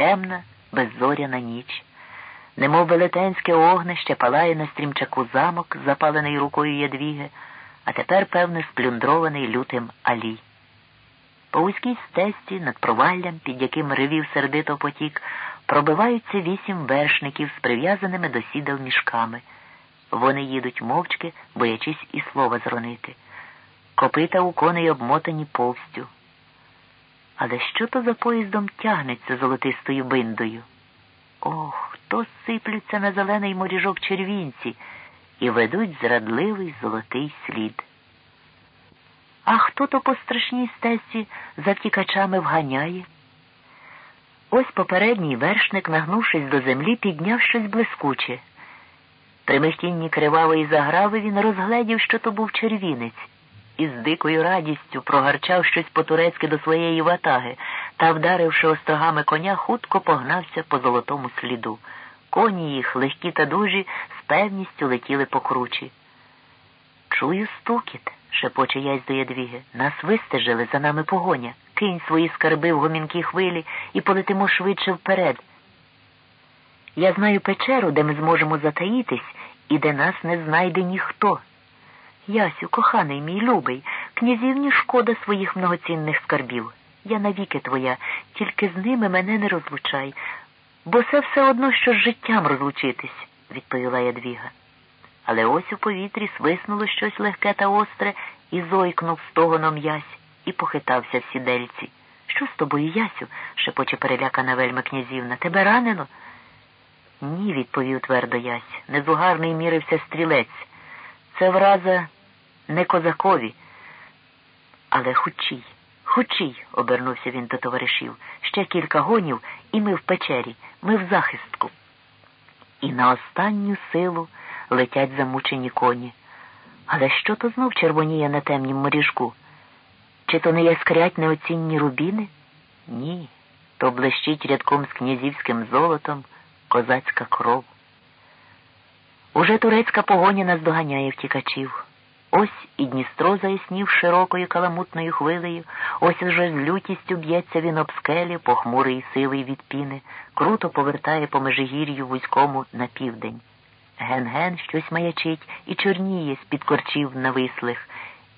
темна, беззоряна ніч. Немов велетенське огнище палає на стрімчаку замок, запалений рукою ядвіги, а тепер, певне, сплюндрований лютим алій. По вузькій стесті над проваллям, під яким ревів сердито потік, пробиваються вісім вершників з прив'язаними до сідел мішками. Вони їдуть мовчки, боячись і слова зронити. Копита у коней обмотані повстю. Але що то за поїздом тягнеться золотистою биндою? Ох, то сиплються на зелений моріжок червінці і ведуть зрадливий золотий слід. А хто то по страшній стесі за втікачами вганяє? Ось попередній вершник, нагнувшись до землі, підняв щось блискуче. При михтінні кривавої заграви він розгледів, що то був червінець, і з дикою радістю прогарчав щось по-турецьки до своєї ватаги та, вдаривши острогами коня, хутко погнався по золотому сліду. Коні їх, легкі та дужі, з певністю летіли по кручі. Чую стукіт, шепоче ясь до ядвіги. Нас вистежили за нами погоня. Кинь свої скарби в гомінкі хвилі і полетимо швидше вперед. Я знаю печеру, де ми зможемо затаїтись і де нас не знайде ніхто. Ясю, коханий мій любий, князівні шкода своїх многоцінних скарбів. Я навіки твоя, тільки з ними мене не розлучай, бо це все одно, що з життям розлучитись, відповіла Ядвіга. Але ось у повітрі свиснуло щось легке та остре і зойкнув стогоном ясь і похитався в сідельці. Що з тобою, Ясю? шепоче перелякана вельма князівна. Тебе ранило? Ні, відповів твердо ясь. Незугарний мірився стрілець. Це враза не козакові, але хучій. Хучій, обернувся він до товаришів. Ще кілька гонів, і ми в печері, ми в захистку. І на останню силу летять замучені коні. Але що то знов червоніє на темнім моріжку? Чи то не яскрять неоцінні рубіни? Ні, то блищить рядком з князівським золотом козацька кров. Уже турецька погоня наздоганяє втікачів. Ось і Дністро заяснів широкою каламутною хвилею, ось уже з лютістю б'ється він об скелі, похмурий і сивий від піни, круто повертає по межигір'ю вузькому на південь. Ген-ген щось маячить і чорніє з під корчів навислих,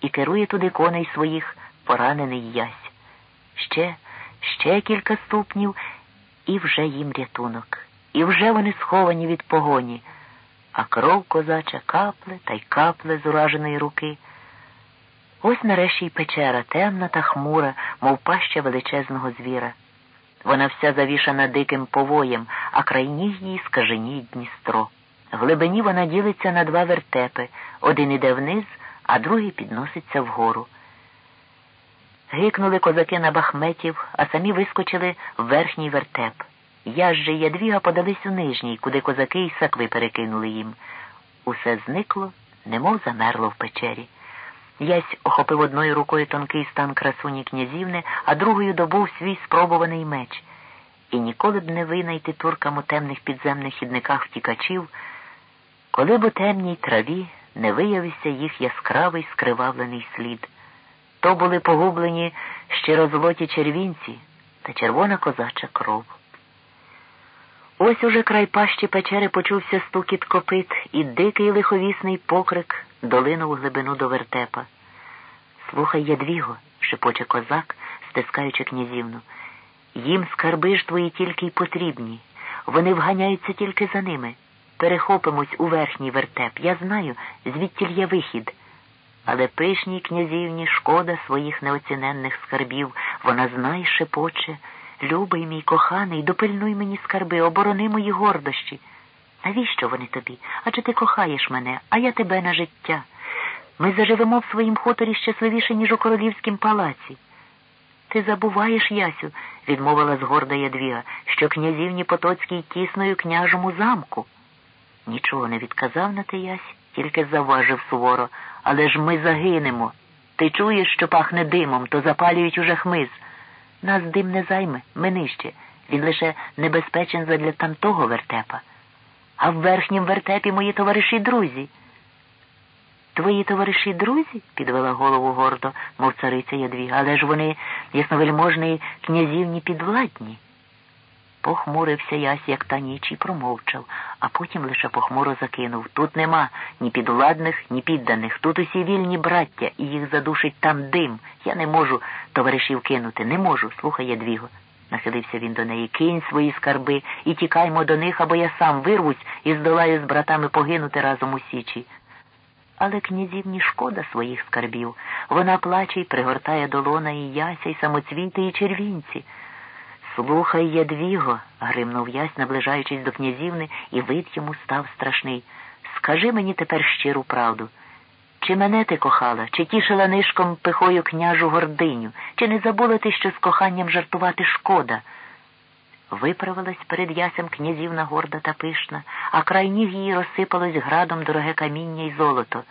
і керує туди коней своїх поранений ясь. Ще, ще кілька ступнів, і вже їм рятунок, і вже вони сховані від погоні а кров козача капле та й капле з ураженої руки. Ось нарешті й печера темна та хмура, мов паща величезного звіра. Вона вся завішана диким повоєм, а крайні її скажені Дністро. В глибині вона ділиться на два вертепи один іде вниз, а другий підноситься вгору. Гикнули козаки на бахметів, а самі вискочили в верхній вертеп. Я ж же ядвіга подались у нижній, куди козаки й сакви перекинули їм. Усе зникло, немов замерло в печері. Ясь охопив одною рукою тонкий стан красуні князівни, а другою добув свій спробуваний меч. І ніколи б не винайти туркам у темних підземних хідниках втікачів, коли б у темній траві не виявився їх яскравий скривавлений слід. То були погублені щирозлоті червінці та червона козача кров. Ось уже край пащі печери почувся стукіт копит і дикий лиховісний покрик долинув глибину до вертепа. Слухай, ядвіго, шепоче козак, стискаючи князівну. Їм скарби ж твої тільки й потрібні. Вони вганяються тільки за ними. Перехопимось у верхній вертеп. Я знаю, звідтіль є вихід. Але пишній князівні шкода своїх неоціненних скарбів. Вона знає, шепоче. Любий мій коханий, допильнуй мені скарби, оборони мої гордощі. Навіщо вони тобі? Адже ти кохаєш мене, а я тебе на життя. Ми заживемо в своїм хуторі щасливіше, ніж у королівськім палаці. Ти забуваєш, Ясю, відмовила згорда Ядвіга, що князівні Потоцькій тісною княжому замку. Нічого не відказав на те Ясь, тільки заважив суворо. Але ж ми загинемо. Ти чуєш, що пахне димом, то запалюють уже хмиз. Нас дим не займе, ми нижче. Він лише небезпечен задля тамтого вертепа. А в верхнім вертепі мої товариші друзі. Твої товариші друзі? підвела голову гордо, мов цариця Ядвіга, але ж вони ясновельможні князівні підвладні. Похмурився ясь, як та ніч, і промовчав, а потім лише похмуро закинув. Тут нема ні підвладних, ні підданих. Тут усі вільні браття, і їх задушить там дим. Я не можу товаришів кинути, не можу. Слухай, Ядвіго. Нахилився він до неї. Кинь свої скарби і тікаймо до них, або я сам вирвусь і здолаю з братами погинути разом у січі. Але князівні шкода своїх скарбів. Вона плаче й пригортає долона і яся, і самоцвіти, і червінці. Слухай, Ядвіго, гримнув ясь, наближаючись до князівни, і вид йому став страшний. Скажи мені тепер щиру правду. Чи мене ти кохала, чи тішила нишком пихою княжу гординю, чи не забула ти, що з коханням жартувати шкода? Виправилась перед ясем князівна горда та пишна, а край ніг її розсипалось градом дороге каміння й золото.